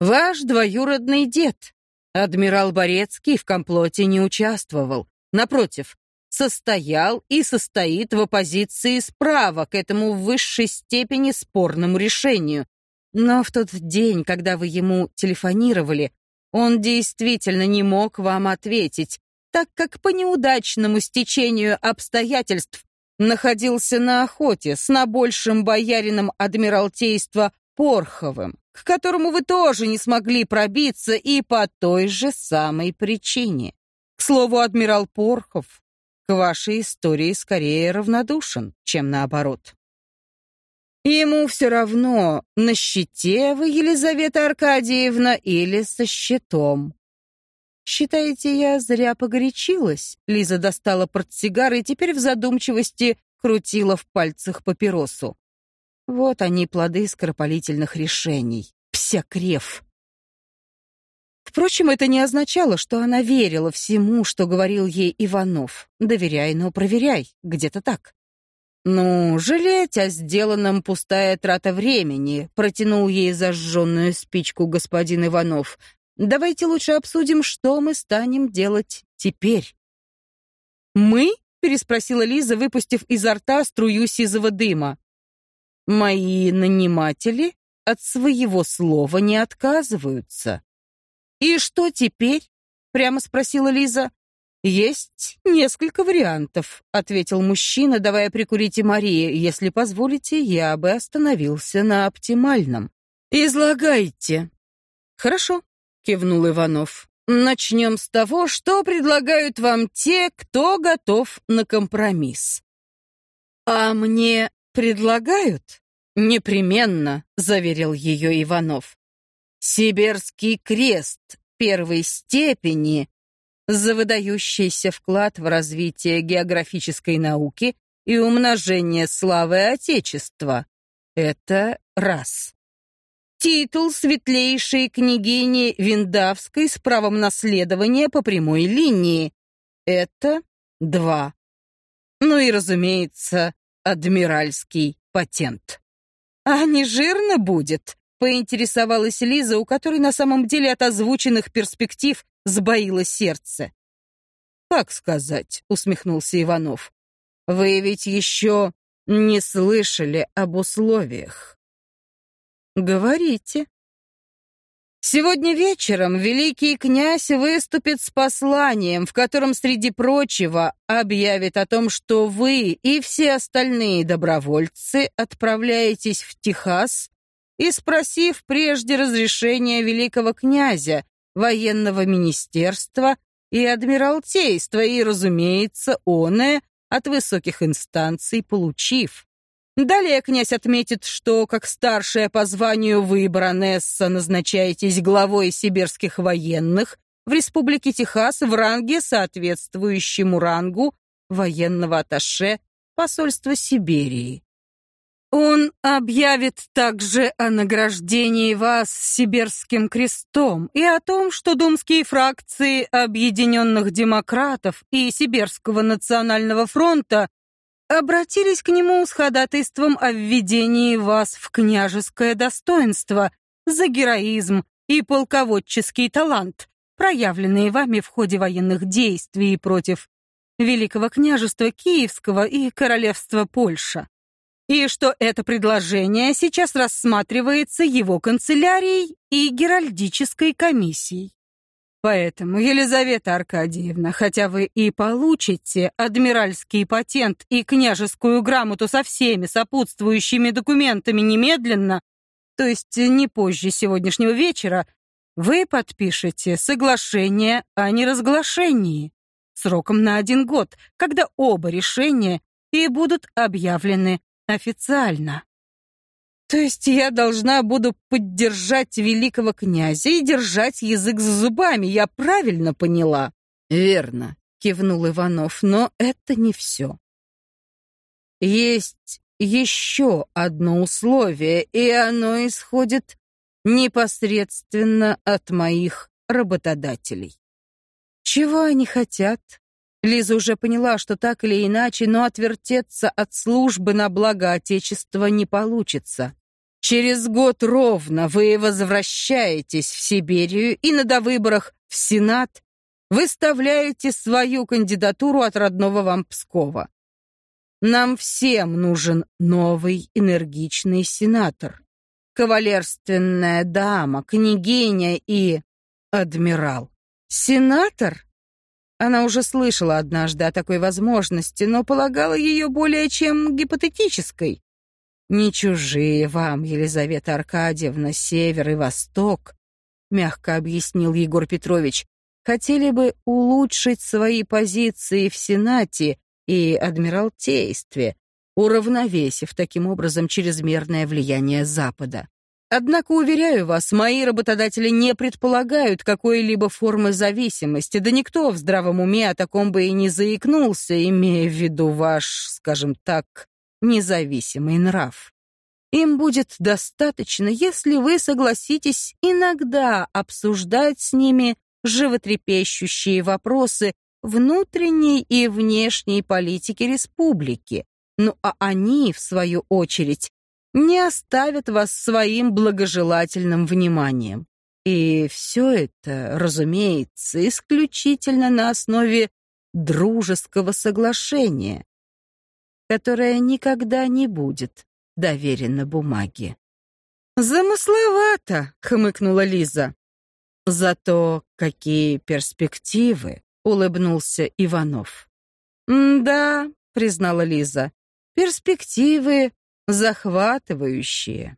S1: Ваш двоюродный дед, адмирал Борецкий, в комплоте не участвовал. Напротив, состоял и состоит в оппозиции справа к этому в высшей степени спорному решению. Но в тот день, когда вы ему телефонировали, он действительно не мог вам ответить, так как по неудачному стечению обстоятельств находился на охоте с набольшим боярином Адмиралтейства Порховым, к которому вы тоже не смогли пробиться и по той же самой причине. К слову, адмирал Порхов к вашей истории скорее равнодушен, чем наоборот. Ему все равно, на щите вы, Елизавета Аркадьевна, или со щитом. Считаете, я зря погорячилась? Лиза достала портсигар и теперь в задумчивости крутила в пальцах папиросу. Вот они, плоды скоропалительных решений. Псякрев. Впрочем, это не означало, что она верила всему, что говорил ей Иванов. Доверяй, но проверяй. Где-то так. «Ну, жалеть о сделанном пустая трата времени», — протянул ей зажженную спичку господин Иванов. «Давайте лучше обсудим, что мы станем делать теперь». «Мы?» — переспросила Лиза, выпустив изо рта струю сизого дыма. «Мои наниматели от своего слова не отказываются». «И что теперь?» — прямо спросила Лиза. «Есть несколько вариантов», — ответил мужчина, давая прикурить и Марии. «Если позволите, я бы остановился на оптимальном». «Излагайте». «Хорошо», — кивнул Иванов. «Начнем с того, что предлагают вам те, кто готов на компромисс». «А мне предлагают?» «Непременно», — заверил ее Иванов. «Сибирский крест первой степени за выдающийся вклад в развитие географической науки и умножение славы Отечества. Это раз. Титул светлейшей княгини Виндавской с правом наследования по прямой линии. Это два. Ну и, разумеется, адмиральский патент. А не жирно будет? Поинтересовалась Лиза, у которой на самом деле от озвученных перспектив сбоило сердце. «Как сказать?» — усмехнулся Иванов. «Вы ведь еще не слышали об условиях». «Говорите». Сегодня вечером великий князь выступит с посланием, в котором, среди прочего, объявит о том, что вы и все остальные добровольцы отправляетесь в Техас и спросив прежде разрешения великого князя, военного министерства и адмиралтейства, и, разумеется, оное от высоких инстанций получив. Далее князь отметит, что, как старшая по званию вы, баронесса, назначаетесь главой сибирских военных в Республике Техас в ранге, соответствующему рангу военного атташе посольства Сибири. Он объявит также о награждении вас Сибирским крестом и о том, что думские фракции Объединенных Демократов и Сибирского национального фронта обратились к нему с ходатайством о введении вас в княжеское достоинство за героизм и полководческий талант, проявленные вами в ходе военных действий против Великого княжества Киевского и Королевства Польша и что это предложение сейчас рассматривается его канцелярией и геральдической комиссией. Поэтому, Елизавета Аркадьевна, хотя вы и получите адмиральский патент и княжескую грамоту со всеми сопутствующими документами немедленно, то есть не позже сегодняшнего вечера, вы подпишете соглашение о неразглашении сроком на один год, когда оба решения и будут объявлены Официально. То есть я должна буду поддержать великого князя и держать язык за зубами, я правильно поняла? Верно, кивнул Иванов, но это не все. Есть еще одно условие, и оно исходит непосредственно от моих работодателей. Чего они хотят? Лиза уже поняла, что так или иначе, но отвертеться от службы на благо Отечества не получится. Через год ровно вы возвращаетесь в Сибирию и на довыборах в Сенат выставляете свою кандидатуру от родного вам Пскова. Нам всем нужен новый энергичный сенатор. Кавалерственная дама, княгиня и адмирал. Сенатор? Она уже слышала однажды о такой возможности, но полагала ее более чем гипотетической. Не чужие вам, Елизавета Аркадьевна, север и восток, мягко объяснил Егор Петрович, хотели бы улучшить свои позиции в Сенате и Адмиралтействе, уравновесив таким образом чрезмерное влияние Запада. Однако, уверяю вас, мои работодатели не предполагают какой-либо формы зависимости, да никто в здравом уме о таком бы и не заикнулся, имея в виду ваш, скажем так, независимый нрав. Им будет достаточно, если вы согласитесь иногда обсуждать с ними животрепещущие вопросы внутренней и внешней политики республики. Ну а они, в свою очередь, не оставят вас своим благожелательным вниманием. И все это, разумеется, исключительно на основе дружеского соглашения, которое никогда не будет доверено бумаге. «Замысловато», — хмыкнула Лиза. «Зато какие перспективы», — улыбнулся Иванов. «Да», — признала Лиза, — «перспективы захватывающие.